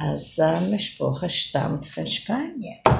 אז המשפחה stammt von Spanien.